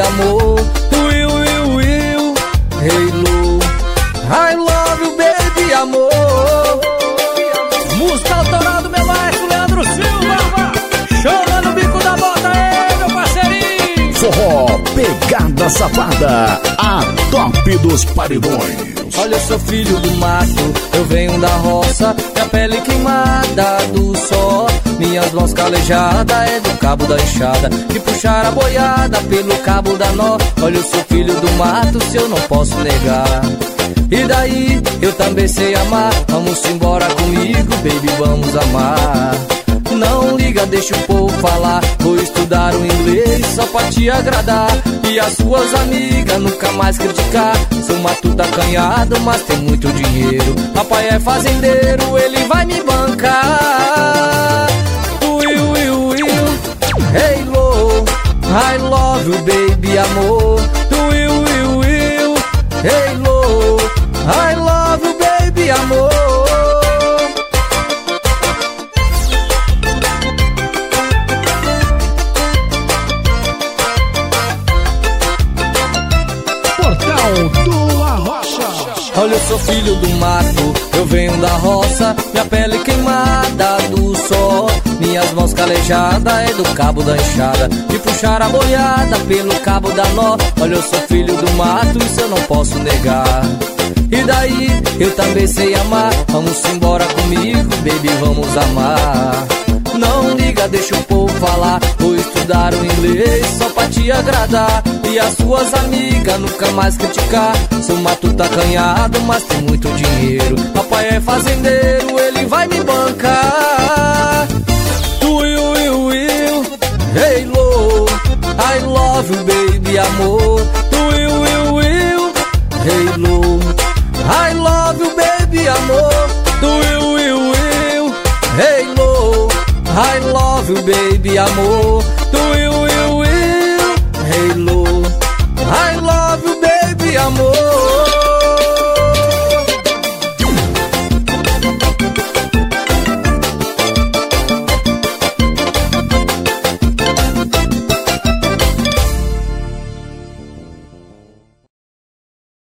amor. Will, will, will, hey, Lu. I love you, baby, amor. Música autoral do meu maestro Leandro Silva. Chama no bico da bota aí, meu parceirinho. Forró, pegada safada, a top dos paredões. Olha, eu sou filho do mato, eu venho da roça, minha pele queimada do sol. Minhas mãos calejadas é do cabo da enxada, de puxar a boiada pelo cabo da nó. Olha, eu sou filho do mato, se eu não posso negar. E daí, eu também sei amar, vamos embora comigo, baby, vamos amar. Não liga, deixa o povo falar. Vou estudar o inglês só pra te agradar. E as suas amigas nunca mais criticar. Sou matuta canhado, mas tem muito dinheiro. Papai é fazendeiro, ele I love you, baby, amor. Will, will, will, hey, low. I love you, baby, amor. Portal do Arrocha. Olha, eu sou filho do mato, eu venho da roça, minha pele do calejadas é do cabo da enxada, de puxar a boiada pelo cabo da nó. Olha, eu sou filho do mato, isso eu não posso negar. E daí, eu também sei amar, vamos embora comigo, baby, vamos amar. Não liga, deixa o povo falar. Vou estudar o inglês só pra te agradar. E as suas amigas nunca mais criticar. Sou matuta canhado, mas tem muito dinheiro. Papai é fazendeiro, ele vai me bancar. Love you, baby, amor. Will, will, will, hey, low. I love you, baby, amor. Will, will, will, hey, low. I love you, baby, amor. Do you,